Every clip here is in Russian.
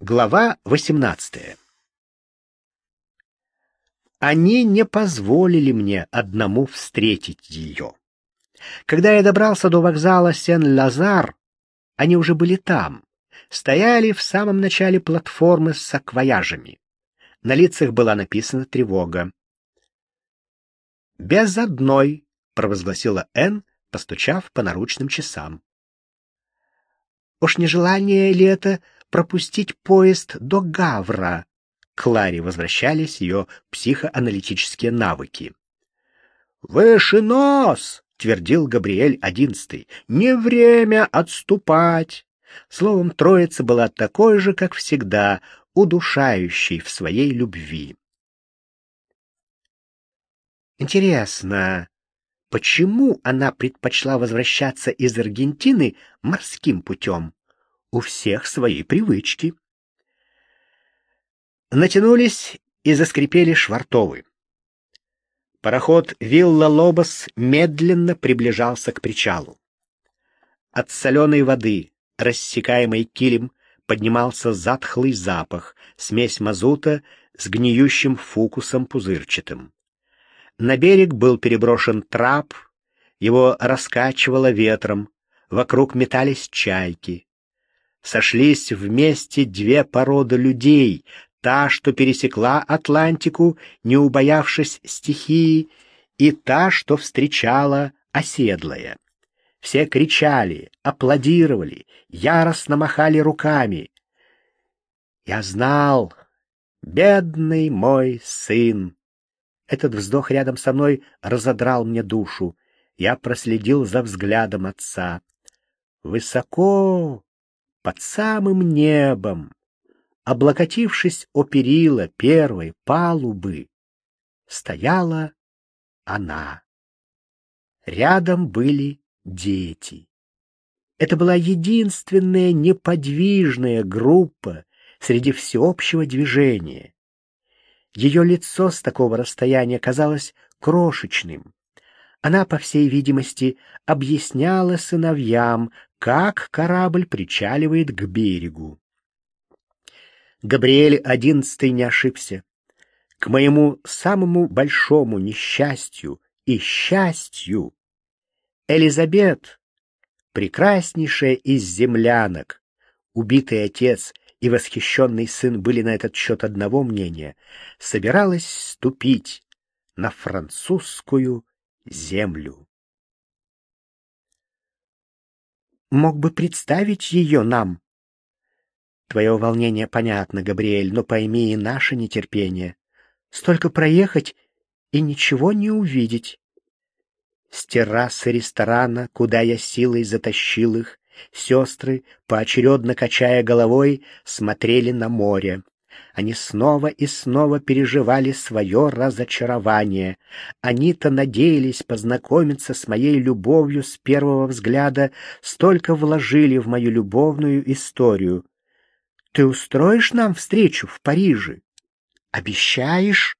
Глава 18 Они не позволили мне одному встретить ее. Когда я добрался до вокзала Сен-Лазар, они уже были там, стояли в самом начале платформы с саквояжами. На лицах была написана тревога. «Без одной», — провозгласила Энн, постучав по наручным часам. «Уж не желание ли это пропустить поезд до Гавра?» К Ларе возвращались ее психоаналитические навыки. «Выше нос!» — твердил Габриэль одиннадцатый. «Не время отступать!» Словом, троица была такой же, как всегда, удушающей в своей любви. Интересно, почему она предпочла возвращаться из Аргентины морским путем? У всех свои привычки. Натянулись и заскрипели швартовы. Пароход «Вилла Лобос» медленно приближался к причалу. От соленой воды, рассекаемой килем, поднимался затхлый запах, смесь мазута с гниющим фукусом пузырчатым. На берег был переброшен трап, его раскачивало ветром, вокруг метались чайки. Сошлись вместе две породы людей, та, что пересекла Атлантику, не убоявшись стихии, и та, что встречала оседлая. Все кричали, аплодировали, яростно махали руками. Я знал, бедный мой сын, этот вздох рядом со мной разодрал мне душу. Я проследил за взглядом отца. Высоко, под самым небом, облокотившись о перила первой палубы, стояла она. Рядом были дети. Это была единственная неподвижная группа среди всеобщего движения. Ее лицо с такого расстояния казалось крошечным. Она, по всей видимости, объясняла сыновьям, как корабль причаливает к берегу. Габриэль одиннадцатый не ошибся. К моему самому большому несчастью и счастью Элизабет, прекраснейшая из землянок, убитый отец и восхищенный сын были на этот счет одного мнения, собиралась ступить на французскую землю. Мог бы представить ее нам. Твое волнение понятно, Габриэль, но пойми и наше нетерпение. Столько проехать и ничего не увидеть. С террасы ресторана, куда я силой затащил их, Сестры, поочередно качая головой, смотрели на море. Они снова и снова переживали свое разочарование. Они-то надеялись познакомиться с моей любовью с первого взгляда, столько вложили в мою любовную историю. Ты устроишь нам встречу в Париже? Обещаешь?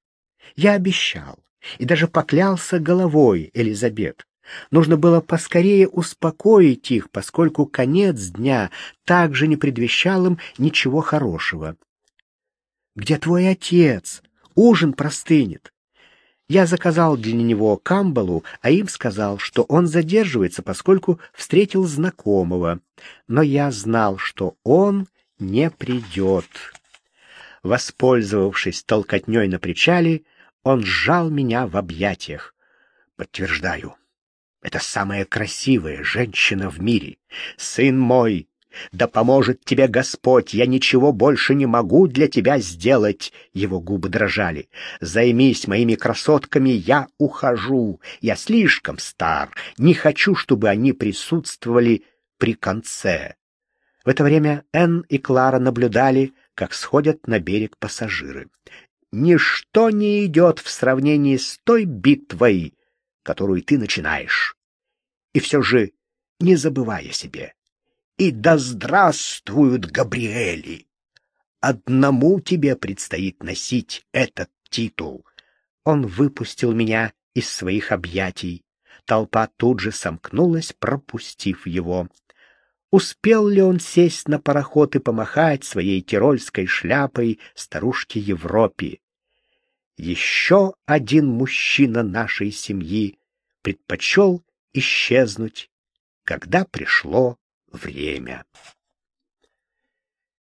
Я обещал и даже поклялся головой, Элизабет. Нужно было поскорее успокоить их, поскольку конец дня также не предвещал им ничего хорошего. «Где твой отец? Ужин простынет». Я заказал для него камбалу, а им сказал, что он задерживается, поскольку встретил знакомого. Но я знал, что он не придет. Воспользовавшись толкотней на причале, он сжал меня в объятиях. Подтверждаю, это самая красивая женщина в мире. Сын мой, да поможет тебе Господь, я ничего больше не могу для тебя сделать. Его губы дрожали. Займись моими красотками, я ухожу. Я слишком стар, не хочу, чтобы они присутствовали при конце. В это время Энн и Клара наблюдали, как сходят на берег пассажиры. Ничто не идет в сравнении с той битвой, которую ты начинаешь. И все же не забывай о себе. И да здравствуют Габриэли! Одному тебе предстоит носить этот титул. Он выпустил меня из своих объятий. Толпа тут же сомкнулась, пропустив его. успел ли он сесть на пароход и помахать своей тирольской шляпой старушке Европе. Еще один мужчина нашей семьи предпочел исчезнуть, когда пришло время.